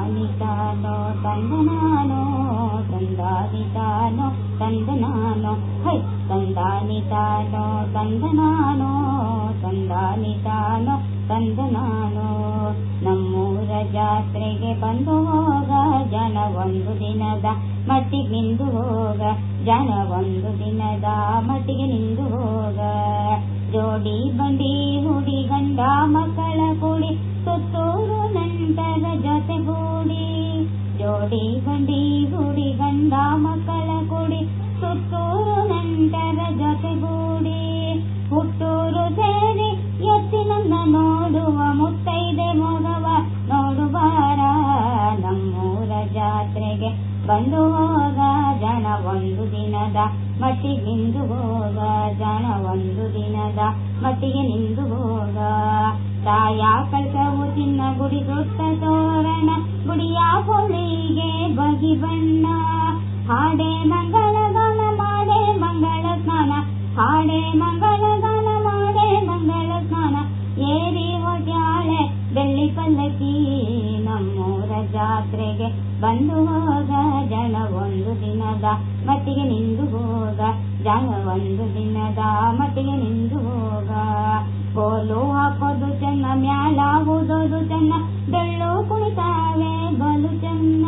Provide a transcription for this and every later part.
ತಂದಾನಿತಾನೋ ತಂದನಾನೋ ತಂದಾನಿತಾನೋ ತಂದನಾನೋ high ತಂದಾನಿತಾನೋ ತಂದನಾನೋ ತಂದಾನಿತಾನೋ ತಂದನಾನೋ ನಮ್ಮೂರ ಜಾತ್ರೆಗೆ ಬಂದು ಹೋಗ, ಜನ ಒಂದು ದಿನದ ಮಟ್ಟಿಗೆ ನಿಂದು ಹೋಗ, ಜನ ಒಂದು ದಿನದ ಮಟ್ಟಿಗೆ ನಿಂದು ಹೋಗ. ಜೋಡಿ ಬಂಡಿ ಜೋಡಿ ಬಂಡಿ ಗುಡಿ ಗಂಡ ಮಕ್ಕಳ ಗುಡಿ ಸುತ್ತೂರು ನಂತರ ಜೊತೆಗೂಡಿ. ಹುಟ್ಟೂರು ಸೇರಿ ಎತ್ತಿನನ್ನ ನೋಡುವ ಮುತ್ತೈದೆ ಮಗವ ನೋಡುವಾರ ನಮ್ಮೂರ ಜಾತ್ರೆಗೆ ಬಂದು ಹೋಗ ಜನ ಒಂದು ದಿನದ ಮಟ್ಟಿಗೆ ನಿಂದು ಹೋಗ, ಜನ ಒಂದು ದಿನದ ಮಟ್ಟಿಗೆ ನಿಂದು ಹೋಗ. ತಾಯ ಕಳ್ಸವು ತಿನ್ನ ಗುಡಿ ದೊಡ್ಡ ತೋರಣ. ಗುಡಿಯ ಹೊಳಿಗೆ ಬಗಿ ಬಣ್ಣ. ಹಾಡೆ ಮಂಗಳ ಗಾನ ಮಾಡೆ ಮಂಗಳ ಸ್ನಾನ. ಹಾಡೆ ಮಂಗಳ ಗಾನ ಮಾಡೆ ಮಂಗಳ ಸ್ನಾನ. ಏರಿ ಹೊಟ್ಯಾಳೆ ಬೆಳ್ಳಿ ಪಲ್ಲಕ್ಕಿ ನಮ್ಮೂರ ಜಾತ್ರೆಗೆ ಬಂದು ಹೋಗ ಜನ ಒಂದು ದಿನದ ಮಟ್ಟಿಗೆ ನಿಂದು ಹೋಗ ಜನ ಒಂದು ದಿನದ ಮಟ್ಟಿಗೆ ನಿಂದು ಹೋಗ ಕೋಲು ಹಾಕೋದು ಚೆನ್ನ ಮ್ಯಾಲ ಊದೋದು ಚೆನ್ನ ಡೊಳ್ಳು ಕುಣಿತಾವೆ ಬಲು ಚೆನ್ನ.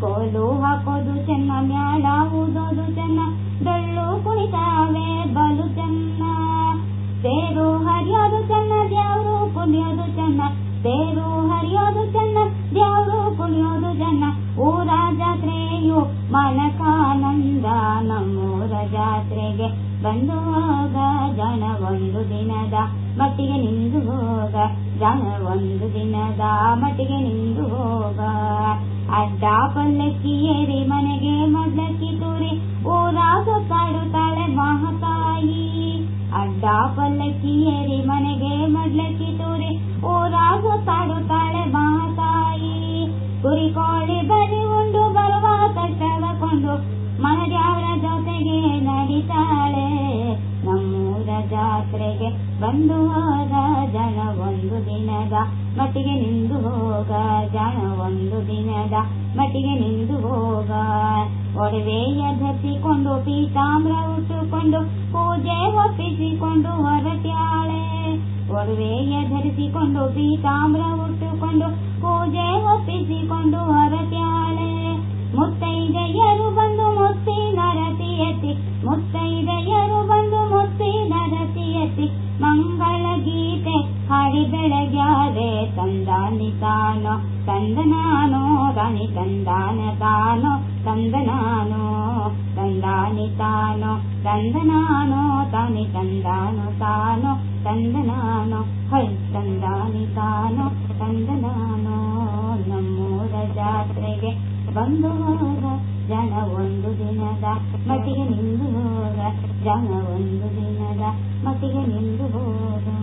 ಕೋಲು ಹಾಕೋದು ಚೆನ್ನ ಮ್ಯಾಲ ಊದೋದು ಚೆನ್ನ ಡೊಳ್ಳು ಕುಣಿತಾವೆ ಬಲು ಚೆನ್ನ. ತೇರು ಹರಿಯೋದು ಚೆನ್ನ ದ್ಯಾವ್ರು ಕುಣಿಯೋದು ಚೆನ್ನ. ತೇರು ಹರಿಯೋದು ಚೆನ್ನ ದ್ಯಾವ್ರು ಕುಣಿಯೋದು ಚೆನ್ನ. ಊರ ಜಾತ್ರೆಯು ಮನಕಾನಂದ ನಮ್ಮೂರ ಜಾತ್ರೆಗೆ. ಬಂದು ಹೋಗ ಜನ ಒಂದು ದಿನದ ಮಟ್ಟಿಗೆ ನಿಂದು ಹೋಗ, ಜನ ಒಂದು ದಿನದ ಮಟ್ಟಿಗೆ ನಿಂದು ಹೋಗ. ಅಡ್ಡ ಪಲ್ಲಕ್ಕಿ ಏರಿ ಮನೆಗೆ ಮದ್ಲಕ್ಕಿ ತೂರಿ ಊರ ಕಾಡುತ್ತಾಳೆ ಮಹತಾಯಿ ಅಡ್ಡ ಪಲ್ಲಕ್ಕಿ ಏರಿ ಮನೆಗೆ ಮದ್ಲಕ್ಕಿ ತೂರಿ ಊರ ಕಾಡುತ್ತಾಳೆ ಮಹತಾಯಿ ಕುರಿ ಕೋಳಿ ಬಲಿ ಉಂಡು, ಬರುವ ಕಷ್ಟವ ಕೊಂಡು ಅವರ ಜೊತೆಗೆ ನಡಿತಾಳೆ. ಜಾತ್ರೆಗೆ ಬಂದು ಹೋದ ಜನ ಒಂದು ದಿನದ ಮಟ್ಟಿಗೆ ನಿಂದು ಹೋಗ ಜನ ಒಂದು ದಿನದ ಮಟ್ಟಿಗೆ ನಿಂದು ಹೋಗ. ಒಡವೆಯ ಧರಿಸಿಕೊಂಡು ಪೀತಾಮ್ರ ಉಟ್ಟುಕೊಂಡು, ಪೂಜೆ ಒಪ್ಪಿಸಿಕೊಂಡು ಹೊರಟ್ಯಾಳೆ. ಒಡವೆಯ ಧರಿಸಿಕೊಂಡು ಪೀತಾಮ್ರ ಉಟ್ಟುಕೊಂಡು, ಪೂಜೆ ಒಪ್ಪಿಸಿಕೊಂಡು ಹೊರಟ್ಯಾಳೆ. ಮುತ್ತೈದೆಯರು ಮಂಗಳ ಗೀತೆ ಹಾಡಿ ಬೆಳಗ್ಯಾರೆ ತಂದಾನಿ ತಾನೋ, ತಂದನಾನೋ, ರಾಣಿ ತಂದಾನ ತಾನೋ, ತಂದನಾನೋ, ತಂದಾನಿ ತಾನೋ, ತಂದನಾನೋ ತಾನಿ ತಂದಾನೋ ತಾನೋ, ತಂದನಾನೋ, ಹೈ, ತಂದಾನಿ ತಾನೋ, ತಂದನಾನೋ, ನಮ್ಮೂರ ಜಾತ್ರೆಗೆ ಬಂದು ಹೋಗ ಜನ ಒಂದು ದಿನದ ಮಟ್ಟಿಗೆ ನಿಂದು ಜನ ಒಂದು ದಿನದ ಮಟ್ಟಿಗೆ ನಿಂದು ಹೋಗ.